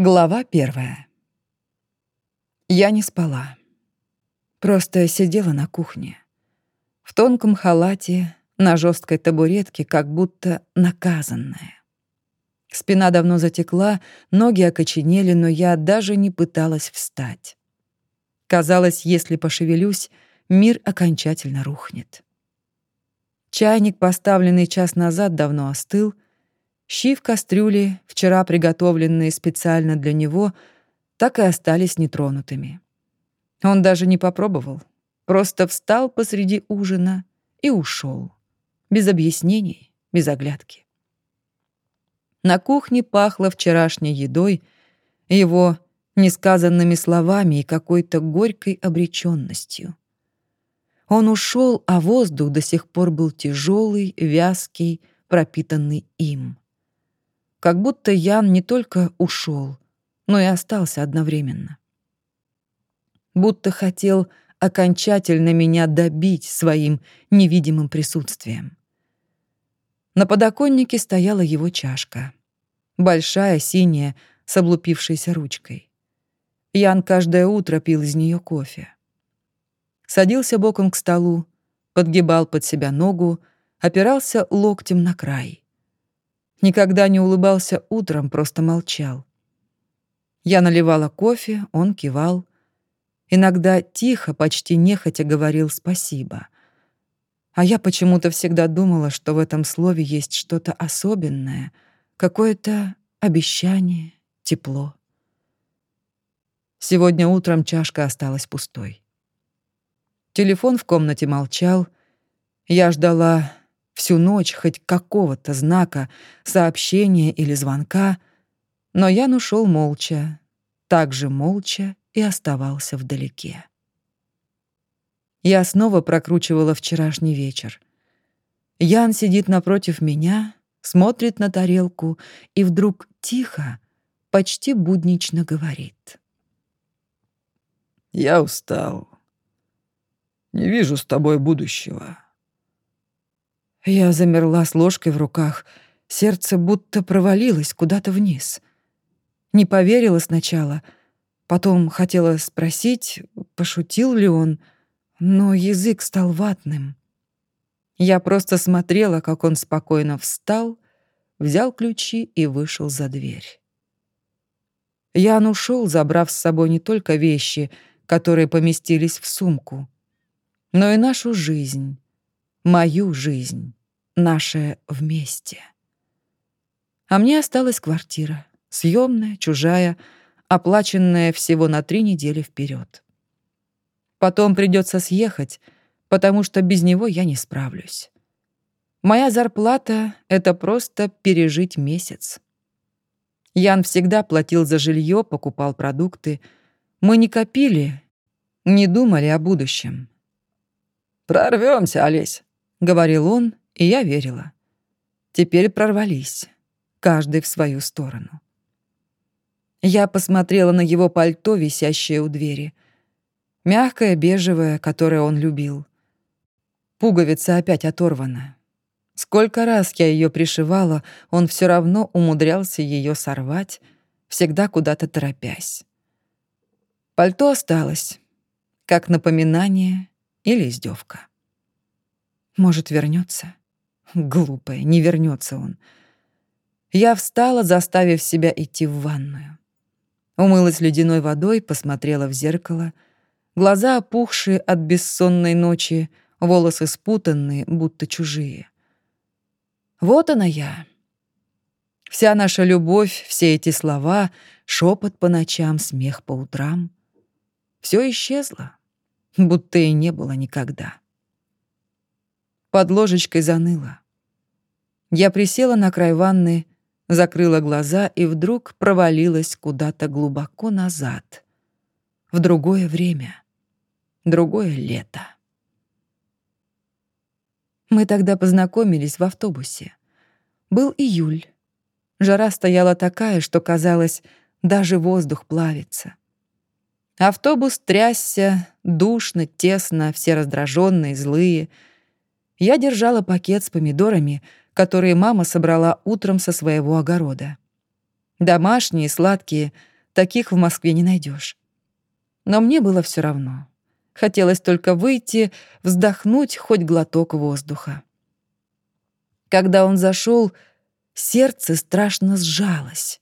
Глава первая. Я не спала. Просто сидела на кухне. В тонком халате, на жесткой табуретке, как будто наказанная. Спина давно затекла, ноги окоченели, но я даже не пыталась встать. Казалось, если пошевелюсь, мир окончательно рухнет. Чайник, поставленный час назад, давно остыл — Щи в кастрюле, вчера приготовленные специально для него, так и остались нетронутыми. Он даже не попробовал, просто встал посреди ужина и ушел, без объяснений, без оглядки. На кухне пахло вчерашней едой, его несказанными словами и какой-то горькой обреченностью. Он ушел, а воздух до сих пор был тяжелый, вязкий, пропитанный им. Как будто Ян не только ушел, но и остался одновременно. Будто хотел окончательно меня добить своим невидимым присутствием. На подоконнике стояла его чашка. Большая, синяя, с облупившейся ручкой. Ян каждое утро пил из нее кофе. Садился боком к столу, подгибал под себя ногу, опирался локтем на край. Никогда не улыбался утром, просто молчал. Я наливала кофе, он кивал. Иногда тихо, почти нехотя говорил «спасибо». А я почему-то всегда думала, что в этом слове есть что-то особенное, какое-то обещание, тепло. Сегодня утром чашка осталась пустой. Телефон в комнате молчал. Я ждала всю ночь хоть какого-то знака, сообщения или звонка, но Ян ушел молча, так же молча и оставался вдалеке. Я снова прокручивала вчерашний вечер. Ян сидит напротив меня, смотрит на тарелку и вдруг тихо, почти буднично говорит. «Я устал. Не вижу с тобой будущего. Я замерла с ложкой в руках, сердце будто провалилось куда-то вниз. Не поверила сначала, потом хотела спросить, пошутил ли он, но язык стал ватным. Я просто смотрела, как он спокойно встал, взял ключи и вышел за дверь. Ян ушел, забрав с собой не только вещи, которые поместились в сумку, но и нашу жизнь, мою жизнь наше вместе. А мне осталась квартира, съемная, чужая, оплаченная всего на три недели вперед. Потом придется съехать, потому что без него я не справлюсь. Моя зарплата — это просто пережить месяц. Ян всегда платил за жилье, покупал продукты. Мы не копили, не думали о будущем. «Прорвемся, Олесь», — говорил он, и я верила. Теперь прорвались, каждый в свою сторону. Я посмотрела на его пальто, висящее у двери. Мягкое, бежевое, которое он любил. Пуговица опять оторвана. Сколько раз я ее пришивала, он все равно умудрялся ее сорвать, всегда куда-то торопясь. Пальто осталось, как напоминание или издевка. Может, вернется? Глупая, не вернется он. Я встала, заставив себя идти в ванную. Умылась ледяной водой, посмотрела в зеркало. Глаза опухшие от бессонной ночи, волосы спутанные, будто чужие. Вот она я. Вся наша любовь, все эти слова, шепот по ночам, смех по утрам. Все исчезло, будто и не было никогда. Под ложечкой заныло. Я присела на край ванны, закрыла глаза и вдруг провалилась куда-то глубоко назад. В другое время, другое лето. Мы тогда познакомились в автобусе. Был июль. Жара стояла такая, что казалось, даже воздух плавится. Автобус трясся, душно, тесно, все раздраженные, злые — я держала пакет с помидорами, которые мама собрала утром со своего огорода. Домашние, сладкие, таких в Москве не найдешь. Но мне было все равно. Хотелось только выйти, вздохнуть хоть глоток воздуха. Когда он зашел, сердце страшно сжалось.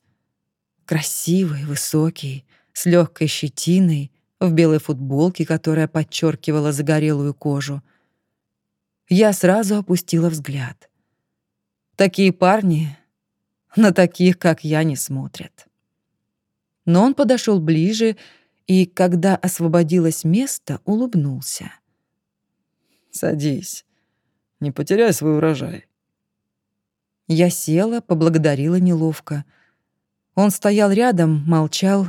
Красивый, высокий, с легкой щетиной, в белой футболке, которая подчеркивала загорелую кожу. Я сразу опустила взгляд. Такие парни на таких, как я, не смотрят. Но он подошел ближе и, когда освободилось место, улыбнулся. «Садись. Не потеряй свой урожай». Я села, поблагодарила неловко. Он стоял рядом, молчал.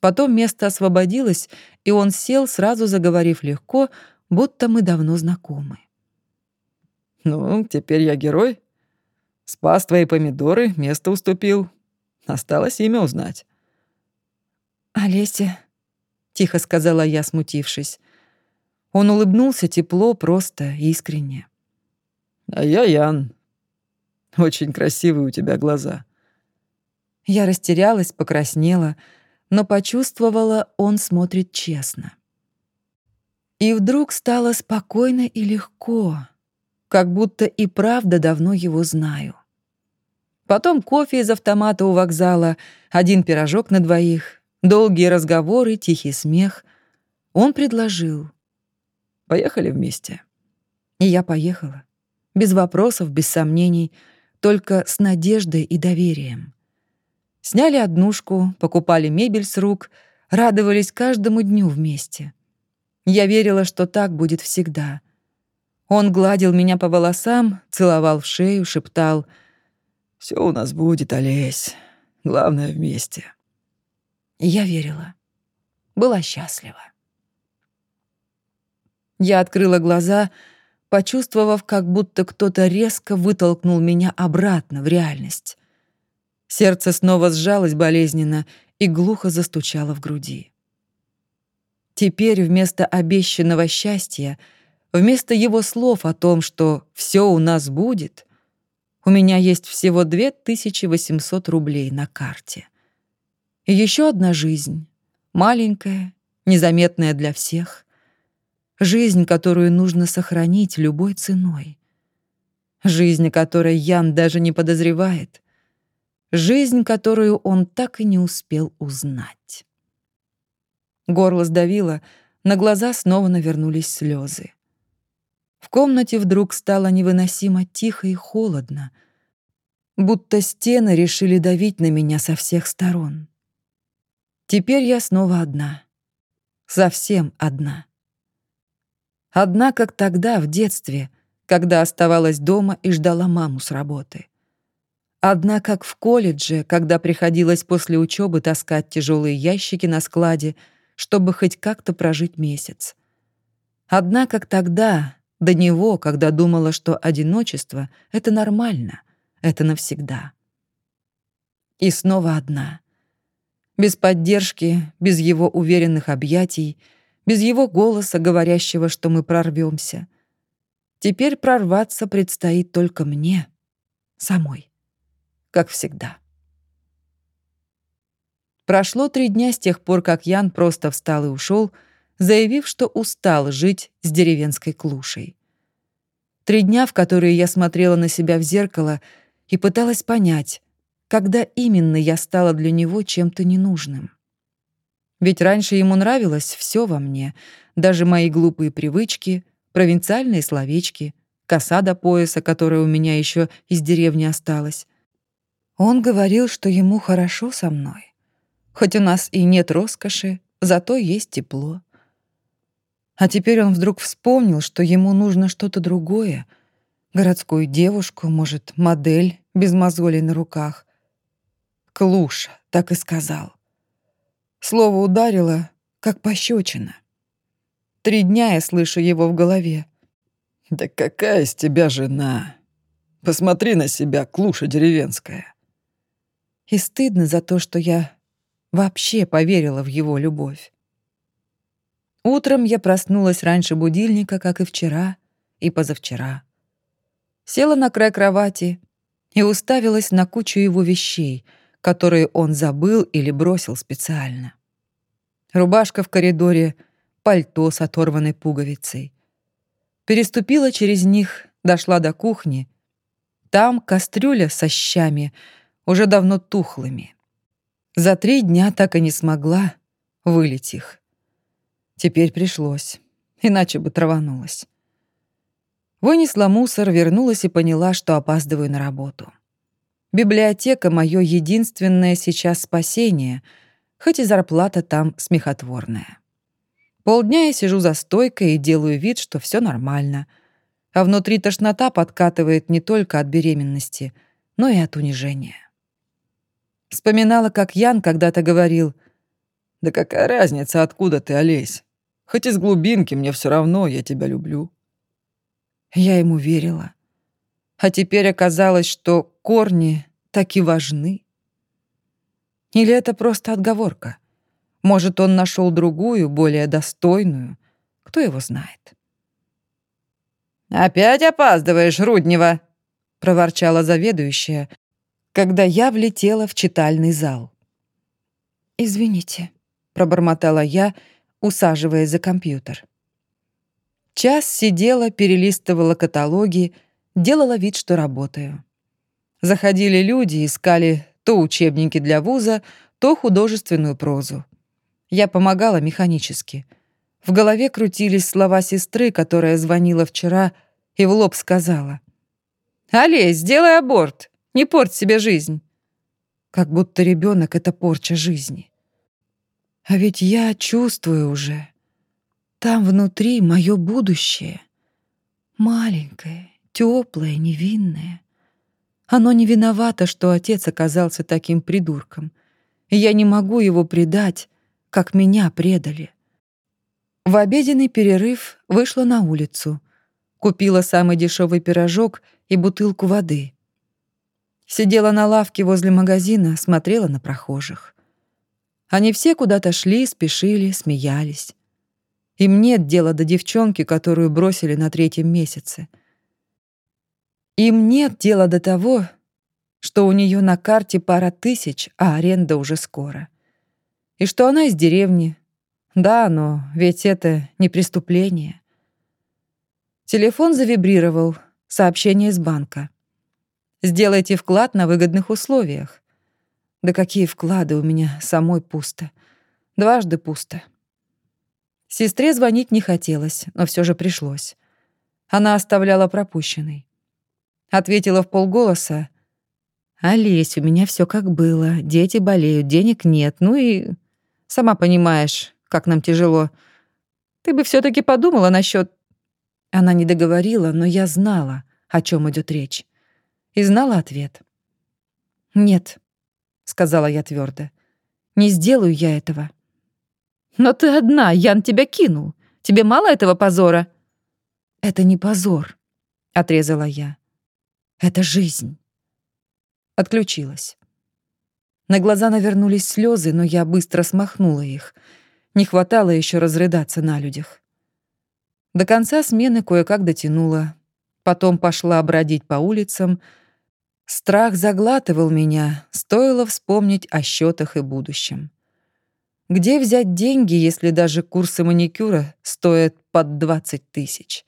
Потом место освободилось, и он сел, сразу заговорив легко, будто мы давно знакомы. «Ну, теперь я герой. Спас твои помидоры, место уступил. Осталось имя узнать». «Олеся», — тихо сказала я, смутившись. Он улыбнулся тепло, просто, искренне. «А я Ян. Очень красивые у тебя глаза». Я растерялась, покраснела, но почувствовала, он смотрит честно. И вдруг стало спокойно и легко, как будто и правда давно его знаю. Потом кофе из автомата у вокзала, один пирожок на двоих, долгие разговоры, тихий смех. Он предложил. «Поехали вместе». И я поехала. Без вопросов, без сомнений — только с надеждой и доверием. Сняли однушку, покупали мебель с рук, радовались каждому дню вместе. Я верила, что так будет всегда. Он гладил меня по волосам, целовал в шею, шептал «Все у нас будет, Олесь. Главное, вместе». я верила. Была счастлива. Я открыла глаза — почувствовав, как будто кто-то резко вытолкнул меня обратно в реальность. Сердце снова сжалось болезненно и глухо застучало в груди. Теперь вместо обещанного счастья, вместо его слов о том, что все у нас будет, у меня есть всего 2800 рублей на карте. И еще одна жизнь, маленькая, незаметная для всех, Жизнь, которую нужно сохранить любой ценой. Жизнь, о которой Ян даже не подозревает. Жизнь, которую он так и не успел узнать. Горло сдавило, на глаза снова навернулись слезы. В комнате вдруг стало невыносимо тихо и холодно, будто стены решили давить на меня со всех сторон. Теперь я снова одна. Совсем одна. Одна, как тогда, в детстве, когда оставалась дома и ждала маму с работы. Одна, как в колледже, когда приходилось после учебы таскать тяжелые ящики на складе, чтобы хоть как-то прожить месяц. Одна, как тогда, до него, когда думала, что одиночество — это нормально, это навсегда. И снова одна. Без поддержки, без его уверенных объятий — без его голоса, говорящего, что мы прорвемся. Теперь прорваться предстоит только мне, самой, как всегда. Прошло три дня с тех пор, как Ян просто встал и ушел, заявив, что устал жить с деревенской клушей. Три дня, в которые я смотрела на себя в зеркало и пыталась понять, когда именно я стала для него чем-то ненужным. Ведь раньше ему нравилось все во мне, даже мои глупые привычки, провинциальные словечки, коса до пояса, которая у меня еще из деревни осталась. Он говорил, что ему хорошо со мной. Хоть у нас и нет роскоши, зато есть тепло. А теперь он вдруг вспомнил, что ему нужно что-то другое. Городскую девушку, может, модель без мозолей на руках. Клуша, так и сказал. Слово ударило, как пощечина. Три дня я слышу его в голове. «Да какая из тебя жена? Посмотри на себя, клуша деревенская». И стыдно за то, что я вообще поверила в его любовь. Утром я проснулась раньше будильника, как и вчера и позавчера. Села на край кровати и уставилась на кучу его вещей — которые он забыл или бросил специально. Рубашка в коридоре, пальто с оторванной пуговицей. Переступила через них, дошла до кухни. Там кастрюля со щами, уже давно тухлыми. За три дня так и не смогла вылить их. Теперь пришлось, иначе бы траванулась. Вынесла мусор, вернулась и поняла, что опаздываю на работу. Библиотека — мое единственное сейчас спасение, хоть и зарплата там смехотворная. Полдня я сижу за стойкой и делаю вид, что все нормально, а внутри тошнота подкатывает не только от беременности, но и от унижения. Вспоминала, как Ян когда-то говорил, «Да какая разница, откуда ты, Олесь? Хоть из глубинки, мне все равно, я тебя люблю». Я ему верила. А теперь оказалось, что корни так и важны. Или это просто отговорка? Может, он нашел другую, более достойную? Кто его знает? «Опять опаздываешь, Руднева!» — проворчала заведующая, когда я влетела в читальный зал. «Извините», — пробормотала я, усаживаясь за компьютер. Час сидела, перелистывала каталоги, делала вид, что работаю. Заходили люди, искали то учебники для вуза, то художественную прозу. Я помогала механически. В голове крутились слова сестры, которая звонила вчера и в лоб сказала. «Алле, сделай аборт, не порть себе жизнь». Как будто ребенок это порча жизни. А ведь я чувствую уже. Там внутри мое будущее. Маленькое, теплое, невинное. Оно не виновато, что отец оказался таким придурком. И я не могу его предать, как меня предали. В обеденный перерыв вышла на улицу. Купила самый дешевый пирожок и бутылку воды. Сидела на лавке возле магазина, смотрела на прохожих. Они все куда-то шли, спешили, смеялись. Им нет дела до девчонки, которую бросили на третьем месяце. Им нет дела до того, что у нее на карте пара тысяч, а аренда уже скоро. И что она из деревни. Да, но ведь это не преступление. Телефон завибрировал. Сообщение из банка. «Сделайте вклад на выгодных условиях». Да какие вклады у меня самой пусто. Дважды пусто. Сестре звонить не хотелось, но все же пришлось. Она оставляла пропущенной. Ответила в полголоса. «Олесь, у меня все как было. Дети болеют, денег нет. Ну и... Сама понимаешь, как нам тяжело. Ты бы все таки подумала насчет. Она не договорила, но я знала, о чем идет речь. И знала ответ. «Нет», — сказала я твердо. «Не сделаю я этого». «Но ты одна, Ян тебя кинул. Тебе мало этого позора?» «Это не позор», — отрезала я. «Это жизнь». Отключилась. На глаза навернулись слезы, но я быстро смахнула их. Не хватало еще разрыдаться на людях. До конца смены кое-как дотянула. Потом пошла бродить по улицам. Страх заглатывал меня, стоило вспомнить о счетах и будущем. Где взять деньги, если даже курсы маникюра стоят под 20 тысяч?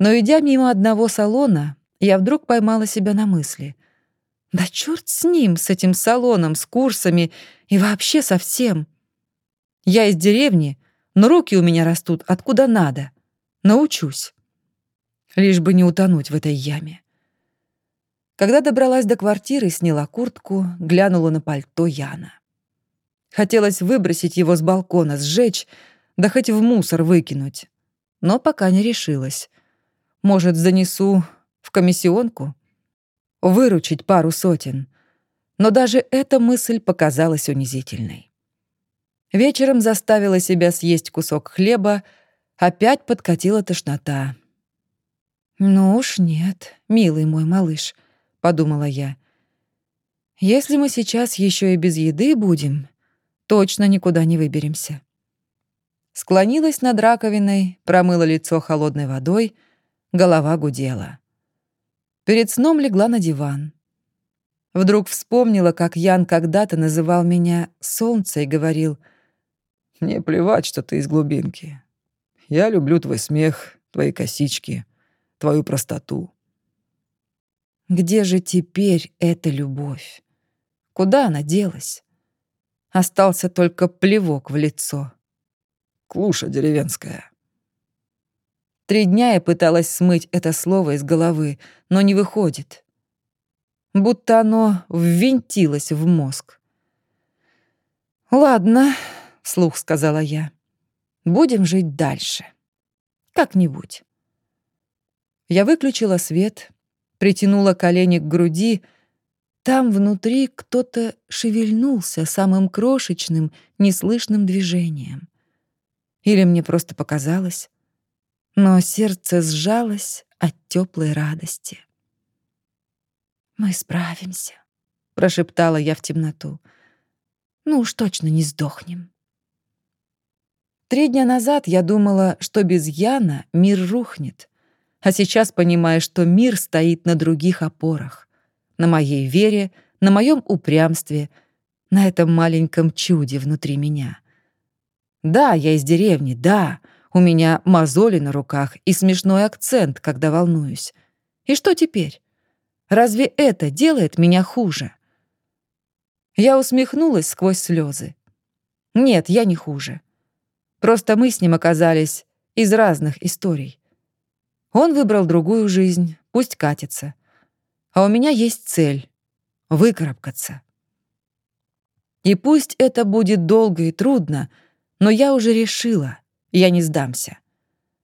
Но идя мимо одного салона, я вдруг поймала себя на мысли. Да черт с ним, с этим салоном, с курсами и вообще со всем. Я из деревни, но руки у меня растут откуда надо. Научусь. Лишь бы не утонуть в этой яме. Когда добралась до квартиры, сняла куртку, глянула на пальто Яна. Хотелось выбросить его с балкона, сжечь, да хоть в мусор выкинуть. Но пока не решилась. Может, занесу в комиссионку? Выручить пару сотен. Но даже эта мысль показалась унизительной. Вечером заставила себя съесть кусок хлеба, опять подкатила тошнота. «Ну уж нет, милый мой малыш», — подумала я. «Если мы сейчас еще и без еды будем, точно никуда не выберемся. Склонилась над раковиной, промыла лицо холодной водой, голова гудела. Перед сном легла на диван. Вдруг вспомнила, как Ян когда-то называл меня «солнце» и говорил «Мне плевать, что ты из глубинки. Я люблю твой смех, твои косички, твою простоту». Где же теперь эта любовь? Куда она делась? Остался только плевок в лицо. Клуша деревенская. Три дня я пыталась смыть это слово из головы, но не выходит. Будто оно ввинтилось в мозг. «Ладно», — вслух сказала я, — «будем жить дальше. Как-нибудь». Я выключила свет, притянула колени к груди. Там внутри кто-то шевельнулся самым крошечным, неслышным движением. Или мне просто показалось но сердце сжалось от теплой радости. «Мы справимся», — прошептала я в темноту. «Ну уж точно не сдохнем». Три дня назад я думала, что без Яна мир рухнет, а сейчас понимаю, что мир стоит на других опорах. На моей вере, на моем упрямстве, на этом маленьком чуде внутри меня. Да, я из деревни, да, — у меня мозоли на руках и смешной акцент, когда волнуюсь. И что теперь? Разве это делает меня хуже? Я усмехнулась сквозь слезы. Нет, я не хуже. Просто мы с ним оказались из разных историй. Он выбрал другую жизнь, пусть катится. А у меня есть цель — выкарабкаться. И пусть это будет долго и трудно, но я уже решила — я не сдамся.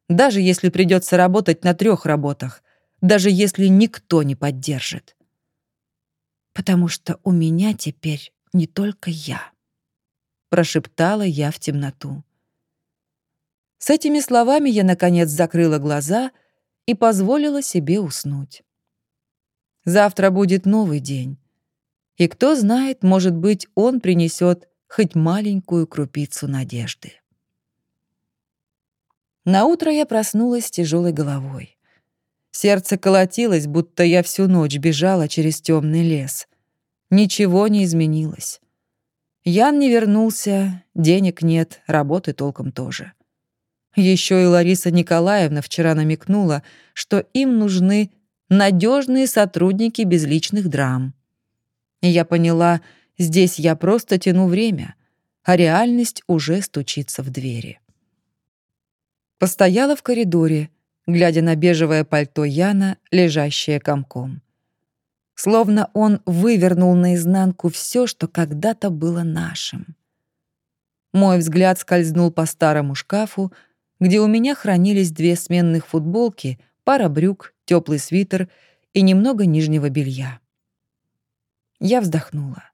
Даже если придется работать на трех работах, даже если никто не поддержит. Потому что у меня теперь не только я. Прошептала я в темноту. С этими словами я, наконец, закрыла глаза и позволила себе уснуть. Завтра будет новый день. И кто знает, может быть, он принесет хоть маленькую крупицу надежды. На утро я проснулась с тяжелой головой. Сердце колотилось, будто я всю ночь бежала через темный лес. Ничего не изменилось. Ян не вернулся, денег нет, работы толком тоже. Еще и Лариса Николаевна вчера намекнула, что им нужны надежные сотрудники без личных драм. И я поняла, здесь я просто тяну время, а реальность уже стучится в двери. Постояла в коридоре, глядя на бежевое пальто Яна, лежащее комком. Словно он вывернул наизнанку все, что когда-то было нашим. Мой взгляд скользнул по старому шкафу, где у меня хранились две сменных футболки, пара брюк, теплый свитер и немного нижнего белья. Я вздохнула.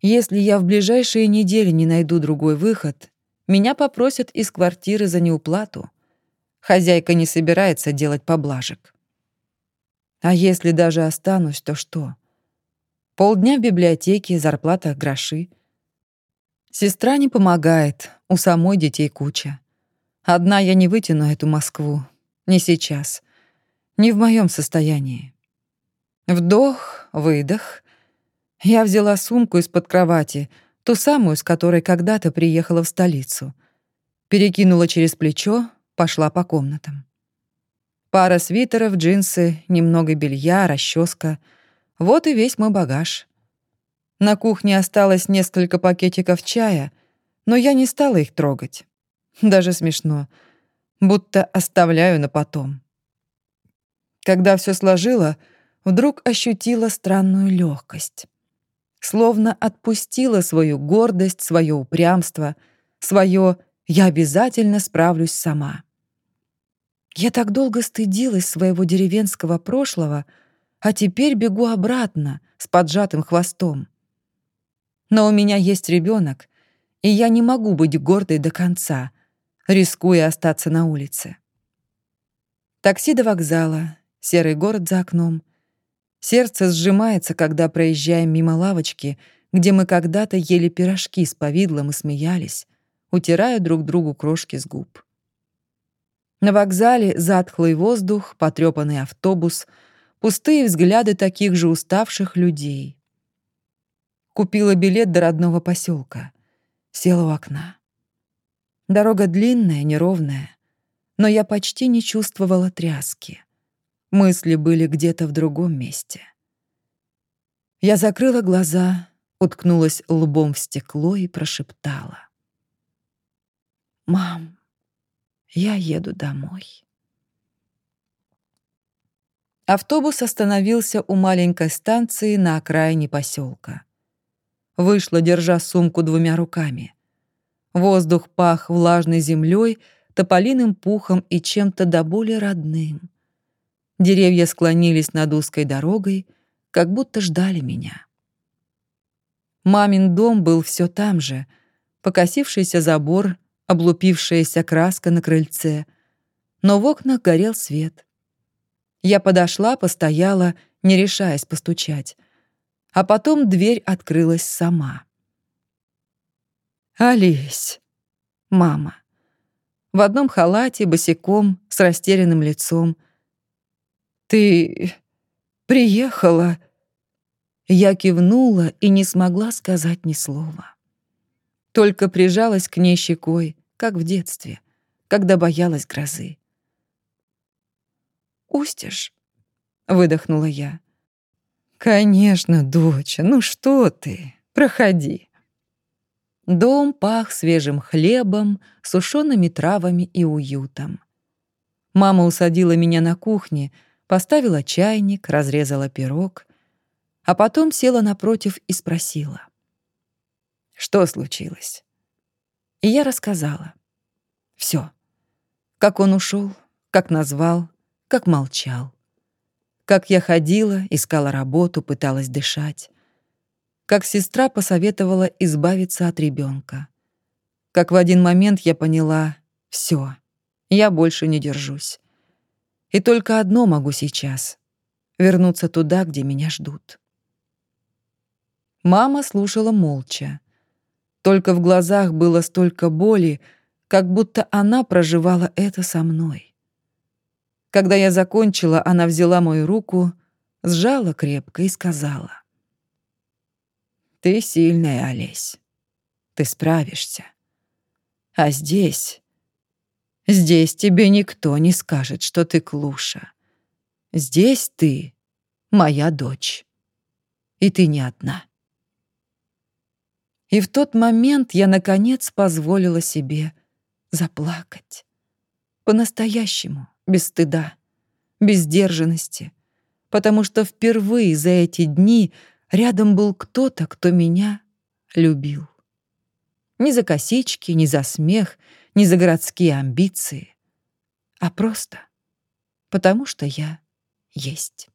Если я в ближайшие недели не найду другой выход, меня попросят из квартиры за неуплату. Хозяйка не собирается делать поблажек. А если даже останусь, то что? Полдня в библиотеке, зарплата гроши. Сестра не помогает, у самой детей куча. Одна я не вытяну эту Москву. Не сейчас. Не в моем состоянии. Вдох, выдох. Я взяла сумку из-под кровати — ту самую, с которой когда-то приехала в столицу. Перекинула через плечо, пошла по комнатам. Пара свитеров, джинсы, немного белья, расческа. Вот и весь мой багаж. На кухне осталось несколько пакетиков чая, но я не стала их трогать. Даже смешно. Будто оставляю на потом. Когда все сложила, вдруг ощутила странную легкость словно отпустила свою гордость, свое упрямство, свое «я обязательно справлюсь сама». Я так долго стыдилась своего деревенского прошлого, а теперь бегу обратно с поджатым хвостом. Но у меня есть ребенок, и я не могу быть гордой до конца, рискуя остаться на улице. Такси до вокзала, серый город за окном, Сердце сжимается, когда проезжаем мимо лавочки, где мы когда-то ели пирожки с повидлом и смеялись, утирая друг другу крошки с губ. На вокзале затхлый воздух, потрёпанный автобус, пустые взгляды таких же уставших людей. Купила билет до родного поселка. Села у окна. Дорога длинная, неровная, но я почти не чувствовала тряски. Мысли были где-то в другом месте. Я закрыла глаза, уткнулась лбом в стекло и прошептала. «Мам, я еду домой». Автобус остановился у маленькой станции на окраине поселка. Вышла, держа сумку двумя руками. Воздух пах влажной землей, тополиным пухом и чем-то до боли родным. Деревья склонились над узкой дорогой, как будто ждали меня. Мамин дом был все там же, покосившийся забор, облупившаяся краска на крыльце, но в окнах горел свет. Я подошла, постояла, не решаясь постучать, а потом дверь открылась сама. «Олесь!» Мама. В одном халате, босиком, с растерянным лицом. «Ты приехала?» Я кивнула и не смогла сказать ни слова. Только прижалась к ней щекой, как в детстве, когда боялась грозы. «Устишь?» — выдохнула я. «Конечно, доча, ну что ты? Проходи». Дом пах свежим хлебом, сушеными травами и уютом. Мама усадила меня на кухне, поставила чайник, разрезала пирог, а потом села напротив и спросила. Что случилось? И я рассказала. Все. Как он ушел, как назвал, как молчал. Как я ходила, искала работу, пыталась дышать. Как сестра посоветовала избавиться от ребенка. Как в один момент я поняла — все, я больше не держусь. И только одно могу сейчас — вернуться туда, где меня ждут. Мама слушала молча. Только в глазах было столько боли, как будто она проживала это со мной. Когда я закончила, она взяла мою руку, сжала крепко и сказала. «Ты сильная, Олесь. Ты справишься. А здесь... Здесь тебе никто не скажет, что ты клуша. Здесь ты моя дочь. И ты не одна». И в тот момент я, наконец, позволила себе заплакать. По-настоящему, без стыда, без сдержанности. Потому что впервые за эти дни рядом был кто-то, кто меня любил. Ни за косички, ни за смех, ни за городские амбиции, а просто потому что я есть.